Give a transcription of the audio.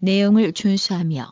내용을 준수하며